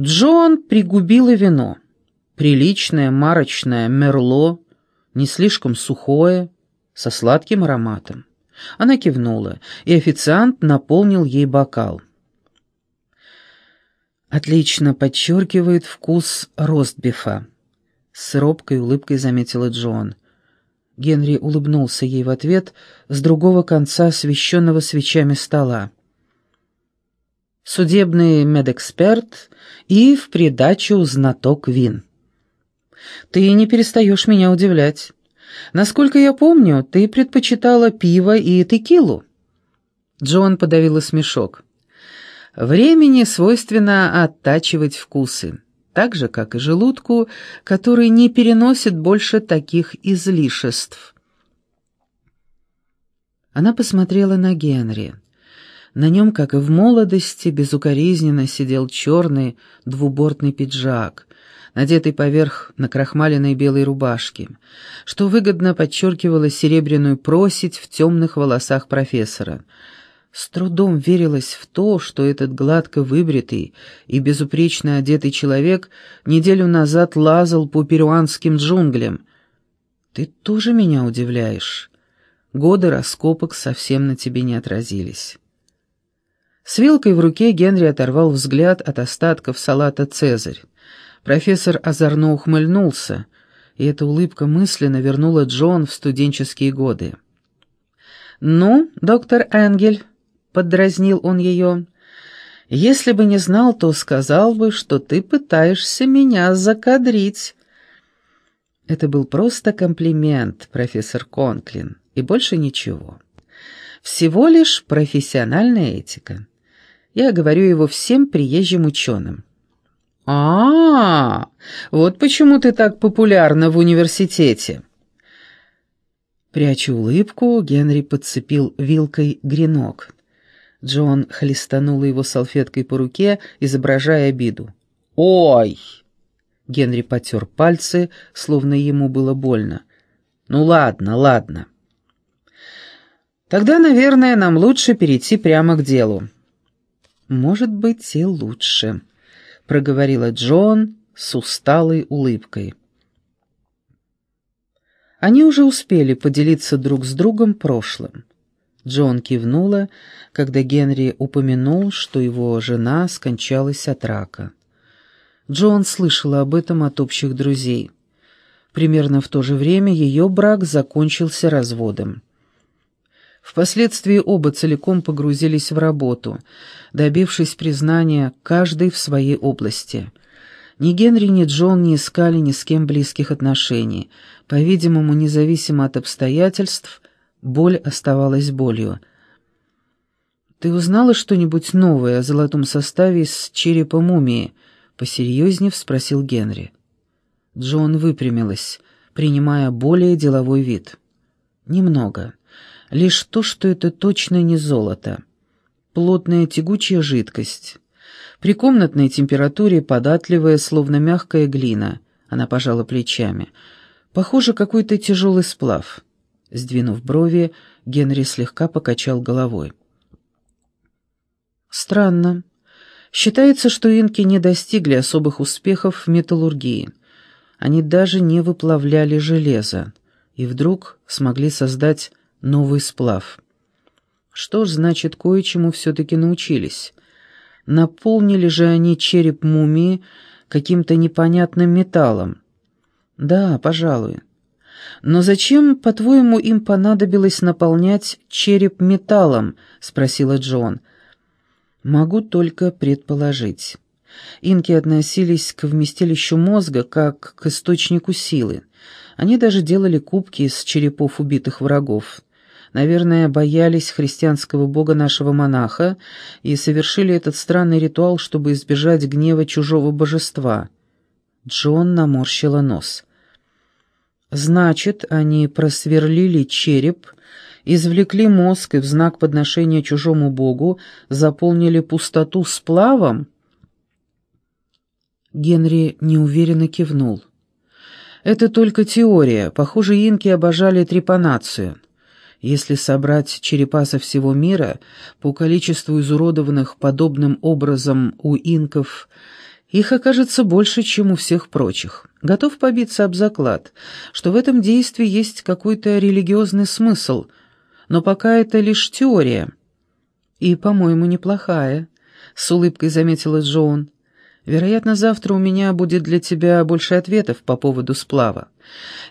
Джон пригубила вино. Приличное, марочное, мерло, не слишком сухое, со сладким ароматом. Она кивнула, и официант наполнил ей бокал. «Отлично подчеркивает вкус ростбифа», — с робкой улыбкой заметила Джон. Генри улыбнулся ей в ответ с другого конца освещенного свечами стола. «Судебный медэксперт и в придачу знаток вин». «Ты не перестаешь меня удивлять. Насколько я помню, ты предпочитала пиво и текилу». Джон подавила смешок. «Времени свойственно оттачивать вкусы, так же, как и желудку, который не переносит больше таких излишеств». Она посмотрела на Генри. На нем, как и в молодости, безукоризненно сидел черный двубортный пиджак, надетый поверх накрахмаленной белой рубашки, что выгодно подчеркивало серебряную просить в темных волосах профессора. С трудом верилось в то, что этот гладко выбритый и безупречно одетый человек неделю назад лазал по перуанским джунглям. «Ты тоже меня удивляешь. Годы раскопок совсем на тебе не отразились». С вилкой в руке Генри оторвал взгляд от остатков салата «Цезарь». Профессор озорно ухмыльнулся, и эта улыбка мысленно вернула Джон в студенческие годы. «Ну, доктор Энгель», — поддразнил он ее, — «если бы не знал, то сказал бы, что ты пытаешься меня закадрить». Это был просто комплимент, профессор Конклин, и больше ничего. Всего лишь профессиональная этика. Я говорю его всем приезжим ученым. А, -а, а Вот почему ты так популярна в университете!» Пряча улыбку, Генри подцепил вилкой гренок. Джон хлестанул его салфеткой по руке, изображая обиду. «Ой!» Генри потер пальцы, словно ему было больно. «Ну ладно, ладно. Тогда, наверное, нам лучше перейти прямо к делу». «Может быть, и лучше» проговорила Джон с усталой улыбкой. Они уже успели поделиться друг с другом прошлым. Джон кивнула, когда Генри упомянул, что его жена скончалась от рака. Джон слышала об этом от общих друзей. Примерно в то же время ее брак закончился разводом. Впоследствии оба целиком погрузились в работу, добившись признания каждой в своей области. Ни Генри, ни Джон не искали ни с кем близких отношений. По-видимому, независимо от обстоятельств, боль оставалась болью. «Ты узнала что-нибудь новое о золотом составе с черепа мумии?» — посерьезнее спросил Генри. Джон выпрямилась, принимая более деловой вид. «Немного» лишь то, что это точно не золото. Плотная тягучая жидкость. При комнатной температуре податливая, словно мягкая глина. Она пожала плечами. Похоже, какой-то тяжелый сплав. Сдвинув брови, Генри слегка покачал головой. Странно. Считается, что инки не достигли особых успехов в металлургии. Они даже не выплавляли железо. И вдруг смогли создать новый сплав. Что ж, значит, кое-чему все-таки научились. Наполнили же они череп мумии каким-то непонятным металлом. Да, пожалуй. Но зачем, по-твоему, им понадобилось наполнять череп металлом? спросила Джон. Могу только предположить. Инки относились к вместилищу мозга как к источнику силы. Они даже делали кубки из черепов убитых врагов наверное, боялись христианского бога нашего монаха и совершили этот странный ритуал, чтобы избежать гнева чужого божества. Джон наморщила нос. Значит, они просверлили череп, извлекли мозг и в знак подношения чужому богу заполнили пустоту сплавом? Генри неуверенно кивнул. «Это только теория. Похоже, инки обожали трепанацию. Если собрать черепа со всего мира, по количеству изуродованных подобным образом у инков Их окажется больше, чем у всех прочих. Готов побиться об заклад, что в этом действии есть какой-то религиозный смысл, но пока это лишь теория. И, по-моему, неплохая, — с улыбкой заметила Джоун. Вероятно, завтра у меня будет для тебя больше ответов по поводу сплава.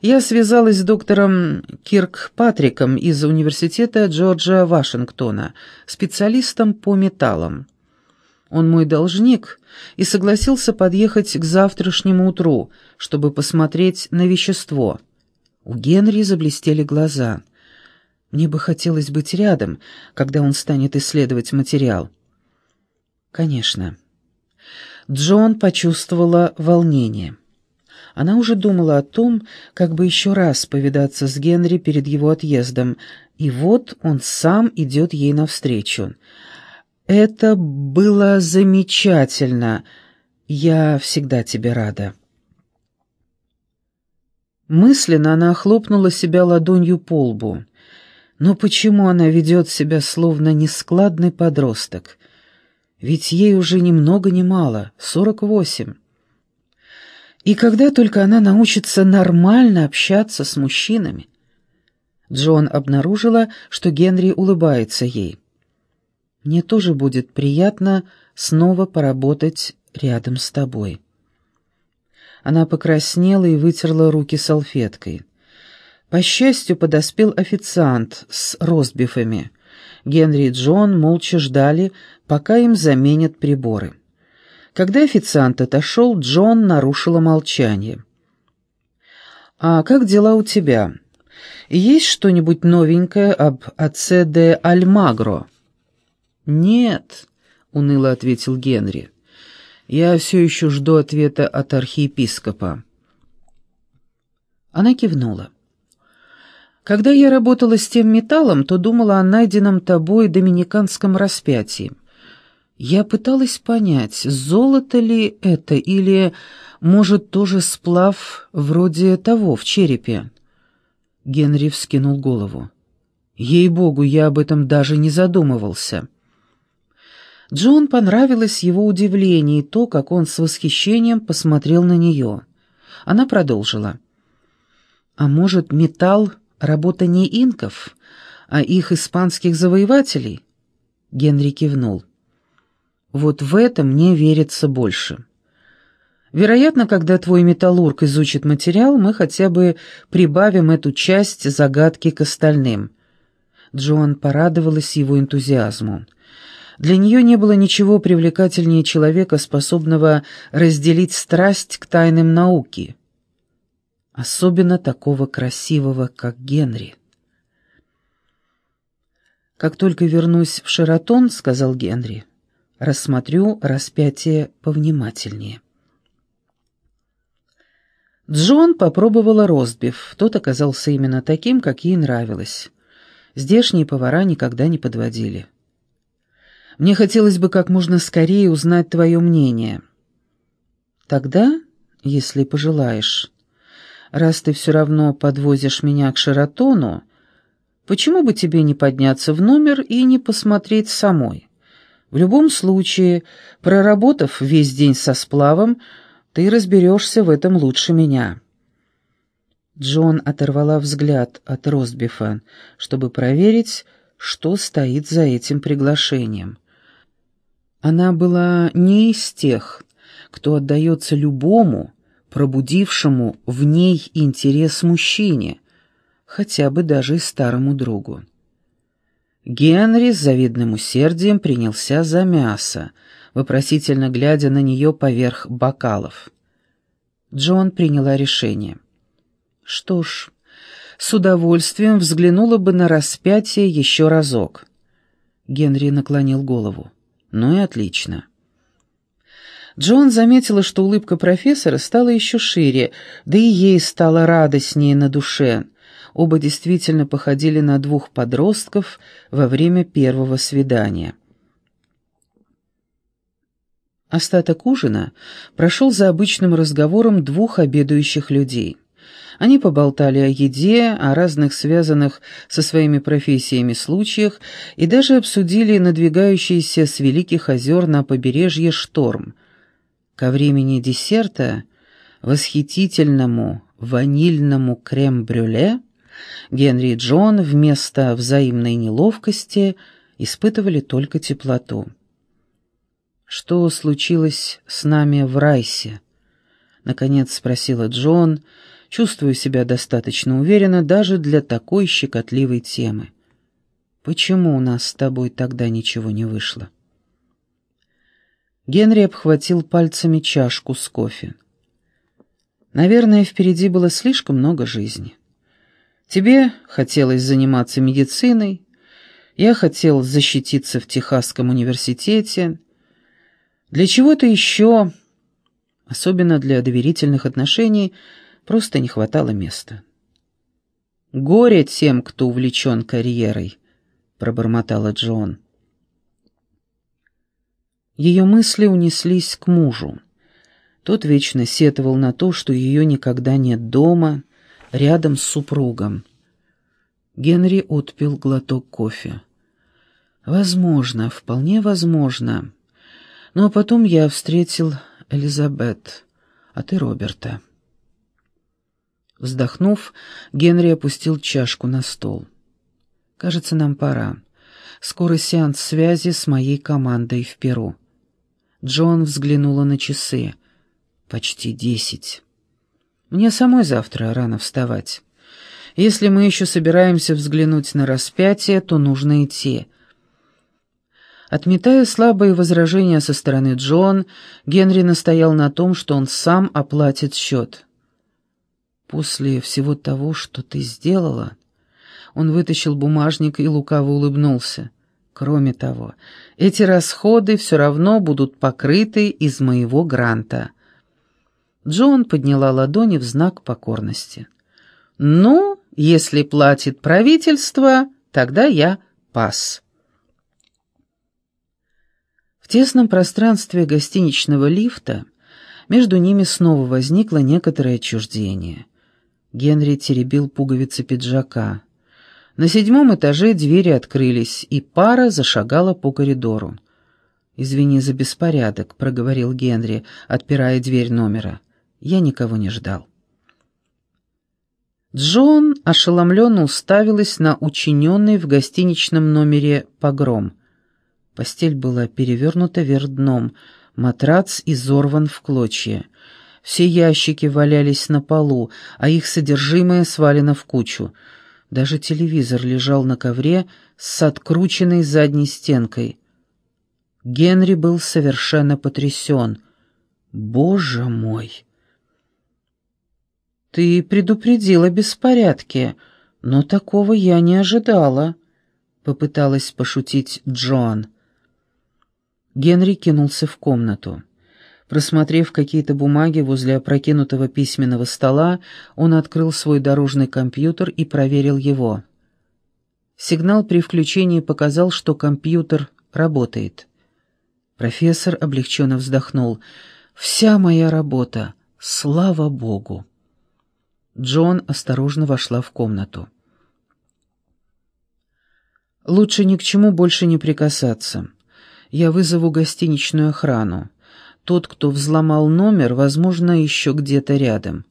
Я связалась с доктором Кирк Патриком из университета Джорджа Вашингтона, специалистом по металлам. Он мой должник и согласился подъехать к завтрашнему утру, чтобы посмотреть на вещество. У Генри заблестели глаза. Мне бы хотелось быть рядом, когда он станет исследовать материал. Конечно. Джон почувствовала волнение. Она уже думала о том, как бы еще раз повидаться с Генри перед его отъездом, и вот он сам идет ей навстречу. «Это было замечательно. Я всегда тебе рада». Мысленно она хлопнула себя ладонью по лбу. Но почему она ведет себя словно нескладный подросток? Ведь ей уже ни много ни мало, сорок восемь. И когда только она научится нормально общаться с мужчинами? Джон обнаружила, что Генри улыбается ей. Мне тоже будет приятно снова поработать рядом с тобой». Она покраснела и вытерла руки салфеткой. По счастью, подоспел официант с ростбифами. Генри и Джон молча ждали, пока им заменят приборы. Когда официант отошел, Джон нарушила молчание. «А как дела у тебя? Есть что-нибудь новенькое об отце де Альмагро?» «Нет», — уныло ответил Генри. «Я все еще жду ответа от архиепископа». Она кивнула. «Когда я работала с тем металлом, то думала о найденном тобой доминиканском распятии. Я пыталась понять, золото ли это или, может, тоже сплав вроде того в черепе». Генри вскинул голову. «Ей-богу, я об этом даже не задумывался». Джон понравилось его удивление и то, как он с восхищением посмотрел на нее. Она продолжила. «А может, металл — работа не инков, а их испанских завоевателей?» Генри кивнул. «Вот в это мне верится больше. Вероятно, когда твой металлург изучит материал, мы хотя бы прибавим эту часть загадки к остальным». Джоан порадовалась его энтузиазму. Для нее не было ничего привлекательнее человека, способного разделить страсть к тайным науки. Особенно такого красивого, как Генри. «Как только вернусь в Шератон, — сказал Генри, — рассмотрю распятие повнимательнее». Джон попробовала ростбиф. Тот оказался именно таким, как ей нравилось. Здешние повара никогда не подводили. Мне хотелось бы как можно скорее узнать твое мнение. Тогда, если пожелаешь, раз ты все равно подвозишь меня к Шератону, почему бы тебе не подняться в номер и не посмотреть самой? В любом случае, проработав весь день со сплавом, ты разберешься в этом лучше меня». Джон оторвала взгляд от Ростбифа, чтобы проверить, что стоит за этим приглашением. Она была не из тех, кто отдается любому, пробудившему в ней интерес мужчине, хотя бы даже и старому другу. Генри с завидным усердием принялся за мясо, вопросительно глядя на нее поверх бокалов. Джон приняла решение. Что ж, с удовольствием взглянула бы на распятие еще разок. Генри наклонил голову. Ну и отлично. Джон заметила, что улыбка профессора стала еще шире, да и ей стало радостнее на душе. Оба действительно походили на двух подростков во время первого свидания. Остаток ужина прошел за обычным разговором двух обедающих людей — они поболтали о еде, о разных связанных со своими профессиями случаях и даже обсудили надвигающийся с Великих озер на побережье шторм. Ко времени десерта, восхитительному ванильному крем-брюле, Генри и Джон вместо взаимной неловкости испытывали только теплоту. «Что случилось с нами в Райсе?» — наконец спросила Джон, чувствуя себя достаточно уверенно даже для такой щекотливой темы. «Почему у нас с тобой тогда ничего не вышло?» Генри обхватил пальцами чашку с кофе. «Наверное, впереди было слишком много жизни. Тебе хотелось заниматься медициной, я хотел защититься в Техасском университете. Для чего-то еще, особенно для доверительных отношений, просто не хватало места. «Горе тем, кто увлечен карьерой», — пробормотала Джон. Ее мысли унеслись к мужу. Тот вечно сетовал на то, что ее никогда нет дома, рядом с супругом. Генри отпил глоток кофе. «Возможно, вполне возможно. А потом я встретил Элизабет, а ты Роберта». Вздохнув, Генри опустил чашку на стол. «Кажется, нам пора. Скоро сеанс связи с моей командой в Перу». Джон взглянула на часы. «Почти десять. Мне самой завтра рано вставать. Если мы еще собираемся взглянуть на распятие, то нужно идти». Отметая слабые возражения со стороны Джон, Генри настоял на том, что он сам оплатит счет. «После всего того, что ты сделала...» Он вытащил бумажник и лукаво улыбнулся. Кроме того, эти расходы все равно будут покрыты из моего гранта. Джон подняла ладони в знак покорности. «Ну, если платит правительство, тогда я пас». В тесном пространстве гостиничного лифта между ними снова возникло некоторое отчуждение. Генри теребил пуговицы пиджака. На седьмом этаже двери открылись, и пара зашагала по коридору. «Извини за беспорядок», — проговорил Генри, отпирая дверь номера. «Я никого не ждал». Джон ошеломленно уставилась на учиненный в гостиничном номере погром. Постель была перевернута вверх дном, матрац изорван в клочья. Все ящики валялись на полу, а их содержимое свалено в кучу — даже телевизор лежал на ковре с открученной задней стенкой. Генри был совершенно потрясен. «Боже мой!» «Ты предупредила беспорядки, но такого я не ожидала», — попыталась пошутить Джоан. Генри кинулся в комнату. Просмотрев какие-то бумаги возле опрокинутого письменного стола, он открыл свой дорожный компьютер и проверил его. Сигнал при включении показал, что компьютер работает. Профессор облегченно вздохнул. «Вся моя работа. Слава Богу!» Джон осторожно вошла в комнату. «Лучше ни к чему больше не прикасаться. Я вызову гостиничную охрану. Тот, кто взломал номер, возможно, еще где-то рядом.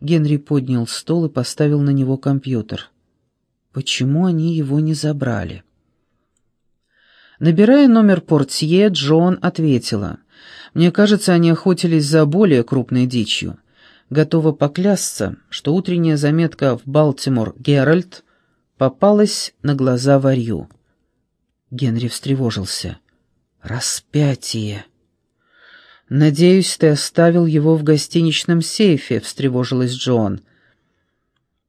Генри поднял стол и поставил на него компьютер. Почему они его не забрали? Набирая номер портье, Джон ответила. «Мне кажется, они охотились за более крупной дичью. Готова поклясться, что утренняя заметка в «Балтимор Геральт» попалась на глаза варью». Генри встревожился. «Распятие!» «Надеюсь, ты оставил его в гостиничном сейфе», — встревожилась Джон.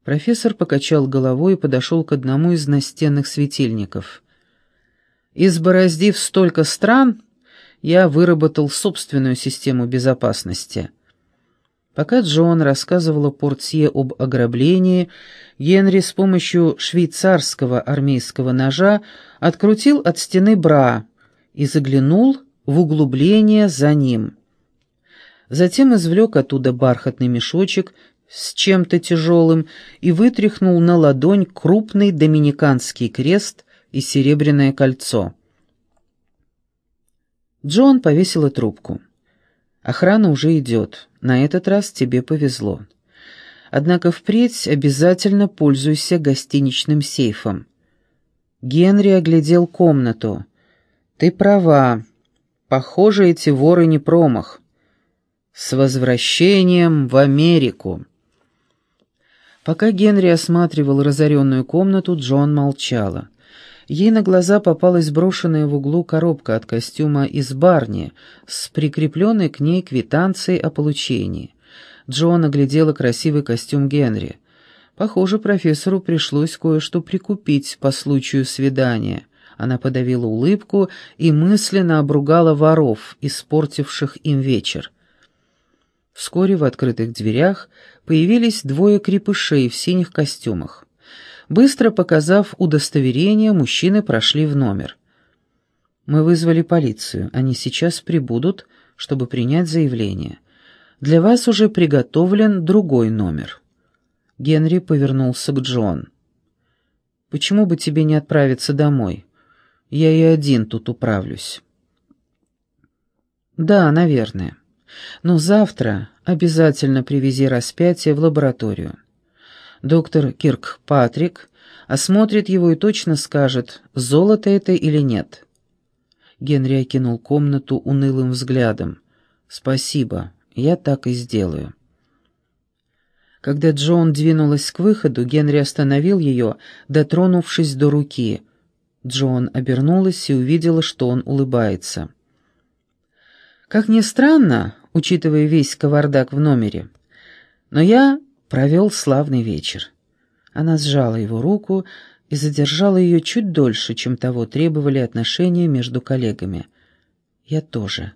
Профессор покачал головой и подошел к одному из настенных светильников. «Избороздив столько стран, я выработал собственную систему безопасности». Пока Джон рассказывала портье об ограблении, Генри с помощью швейцарского армейского ножа открутил от стены бра и заглянул в углубление за ним. Затем извлек оттуда бархатный мешочек с чем-то тяжелым и вытряхнул на ладонь крупный доминиканский крест и серебряное кольцо. Джон повесила трубку. Охрана уже идет. На этот раз тебе повезло. Однако впредь обязательно пользуйся гостиничным сейфом. Генри оглядел комнату. Ты права. Похоже, эти воры не промах. С возвращением в Америку. Пока Генри осматривал разоренную комнату, Джон молчала. Ей на глаза попалась брошенная в углу коробка от костюма из барни с прикрепленной к ней квитанцией о получении. Джон оглядела красивый костюм Генри. Похоже, профессору пришлось кое-что прикупить по случаю свидания. Она подавила улыбку и мысленно обругала воров, испортивших им вечер. Вскоре в открытых дверях появились двое крепышей в синих костюмах. Быстро показав удостоверение, мужчины прошли в номер. «Мы вызвали полицию. Они сейчас прибудут, чтобы принять заявление. Для вас уже приготовлен другой номер». Генри повернулся к Джон. «Почему бы тебе не отправиться домой? Я и один тут управлюсь». «Да, наверное». Но завтра обязательно привези распятие в лабораторию. Доктор Кирк Патрик осмотрит его и точно скажет, золото это или нет. Генри окинул комнату унылым взглядом. «Спасибо, я так и сделаю». Когда Джон двинулась к выходу, Генри остановил ее, дотронувшись до руки. Джон обернулась и увидела, что он улыбается. Как ни странно, учитывая весь кавардак в номере, но я провел славный вечер. Она сжала его руку и задержала ее чуть дольше, чем того требовали отношения между коллегами. «Я тоже.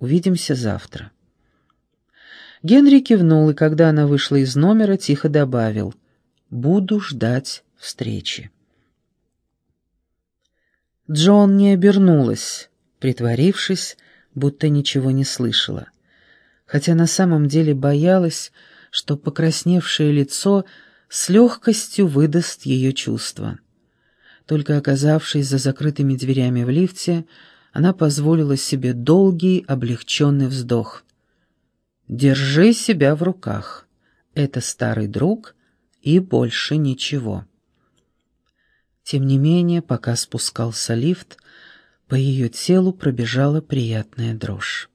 Увидимся завтра». Генри кивнул, и когда она вышла из номера, тихо добавил «Буду ждать встречи». Джон не обернулась, притворившись, будто ничего не слышала, хотя на самом деле боялась, что покрасневшее лицо с легкостью выдаст ее чувства. Только оказавшись за закрытыми дверями в лифте, она позволила себе долгий облегченный вздох. «Держи себя в руках. Это старый друг и больше ничего». Тем не менее, пока спускался лифт, по ее телу пробежала приятная дрожь.